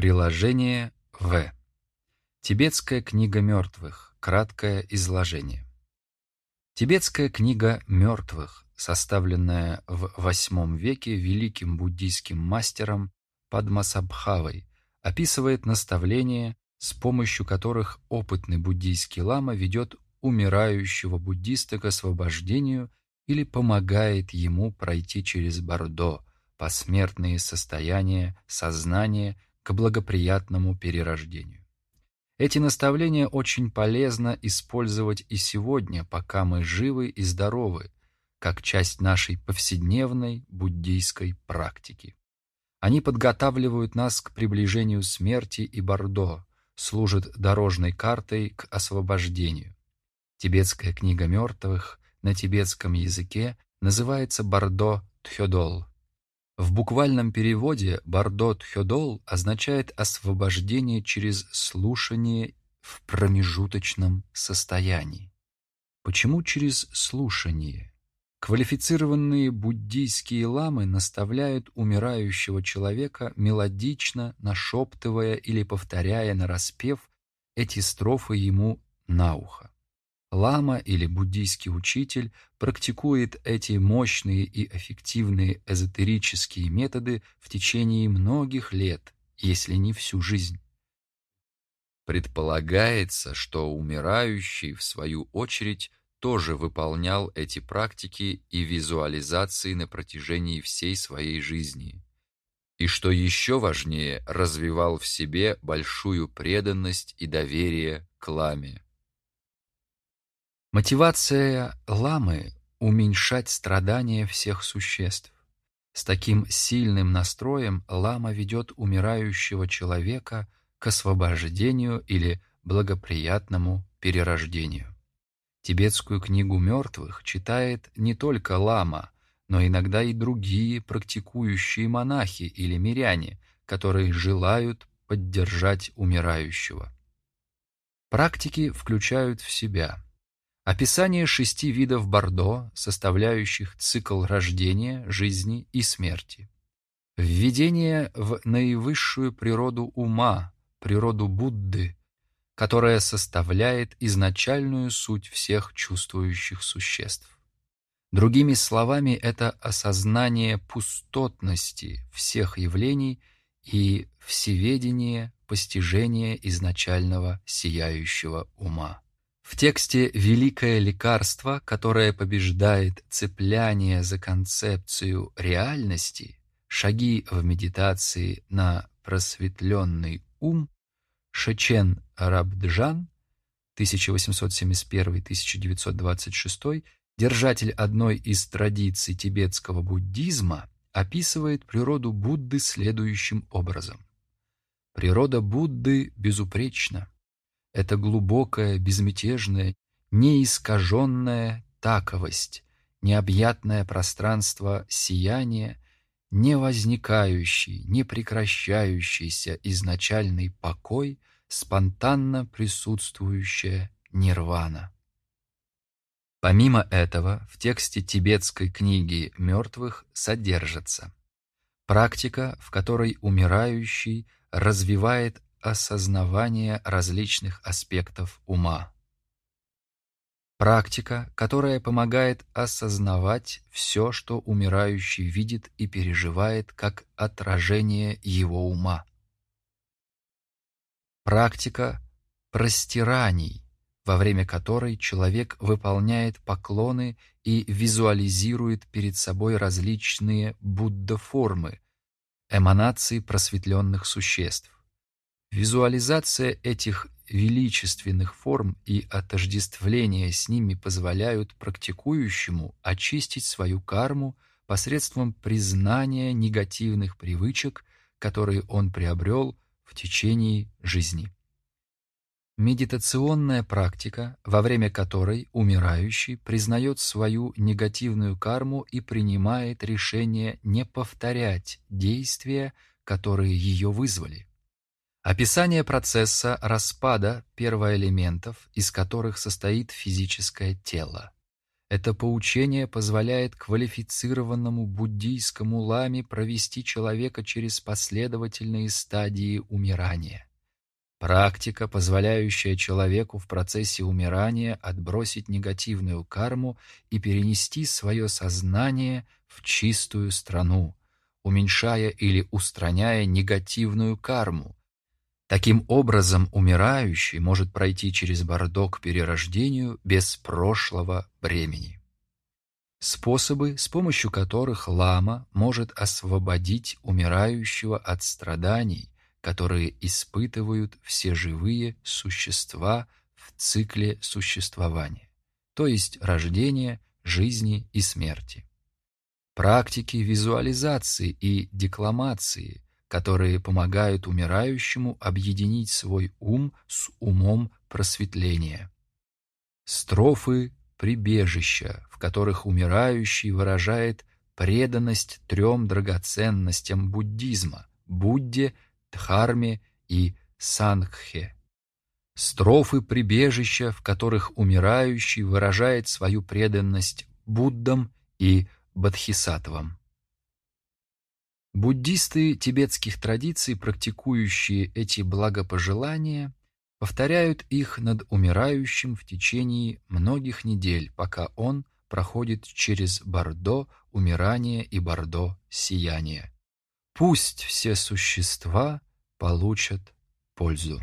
Приложение В. Тибетская книга мертвых. Краткое изложение. Тибетская книга мертвых, составленная в VIII веке великим буддийским мастером Падмасабхавой, описывает наставления, с помощью которых опытный буддийский лама ведет умирающего буддиста к освобождению или помогает ему пройти через Бордо, посмертные состояния сознания к благоприятному перерождению. Эти наставления очень полезно использовать и сегодня, пока мы живы и здоровы, как часть нашей повседневной буддийской практики. Они подготавливают нас к приближению смерти и Бордо, служат дорожной картой к освобождению. Тибетская книга мертвых на тибетском языке называется Бордо Тхёдол. В буквальном переводе «бардо тхёдол» означает освобождение через слушание в промежуточном состоянии. Почему через слушание? Квалифицированные буддийские ламы наставляют умирающего человека мелодично, нашептывая или повторяя нараспев эти строфы ему на ухо. Лама или буддийский учитель практикует эти мощные и эффективные эзотерические методы в течение многих лет, если не всю жизнь. Предполагается, что умирающий, в свою очередь, тоже выполнял эти практики и визуализации на протяжении всей своей жизни. И что еще важнее, развивал в себе большую преданность и доверие к ламе. Мотивация ламы – уменьшать страдания всех существ. С таким сильным настроем лама ведет умирающего человека к освобождению или благоприятному перерождению. Тибетскую книгу мертвых читает не только лама, но иногда и другие практикующие монахи или миряне, которые желают поддержать умирающего. Практики включают в себя – Описание шести видов бордо, составляющих цикл рождения, жизни и смерти. Введение в наивысшую природу ума, природу Будды, которая составляет изначальную суть всех чувствующих существ. Другими словами, это осознание пустотности всех явлений и всеведение постижения изначального сияющего ума. В тексте «Великое лекарство», которое побеждает цепляние за концепцию реальности, шаги в медитации на просветленный ум, Шечен Рабджан, 1871-1926, держатель одной из традиций тибетского буддизма, описывает природу Будды следующим образом. Природа Будды безупречна. Это глубокая, безмятежная, неискаженная таковость, необъятное пространство сияния, не возникающий, не прекращающийся изначальный покой, спонтанно присутствующая нирвана. Помимо этого, в тексте тибетской книги мертвых содержится практика, в которой умирающий развивает осознавание различных аспектов ума. Практика, которая помогает осознавать все, что умирающий видит и переживает как отражение его ума. Практика простираний, во время которой человек выполняет поклоны и визуализирует перед собой различные будда-формы, эманации просветленных существ. Визуализация этих величественных форм и отождествление с ними позволяют практикующему очистить свою карму посредством признания негативных привычек, которые он приобрел в течение жизни. Медитационная практика, во время которой умирающий признает свою негативную карму и принимает решение не повторять действия, которые ее вызвали. Описание процесса распада первоэлементов, из которых состоит физическое тело. Это поучение позволяет квалифицированному буддийскому ламе провести человека через последовательные стадии умирания. Практика, позволяющая человеку в процессе умирания отбросить негативную карму и перенести свое сознание в чистую страну, уменьшая или устраняя негативную карму. Таким образом, умирающий может пройти через Бордо к перерождению без прошлого бремени. Способы, с помощью которых лама может освободить умирающего от страданий, которые испытывают все живые существа в цикле существования, то есть рождения, жизни и смерти. Практики визуализации и декламации, которые помогают умирающему объединить свой ум с умом просветления. Строфы прибежища, в которых умирающий выражает преданность трем драгоценностям буддизма – Будде – Дхарме и Сангхе. Строфы прибежища, в которых умирающий выражает свою преданность Буддам и Бодхисаттвам. Буддисты тибетских традиций, практикующие эти благопожелания, повторяют их над умирающим в течение многих недель, пока он проходит через Бордо умирания и Бордо сияния. Пусть все существа получат пользу.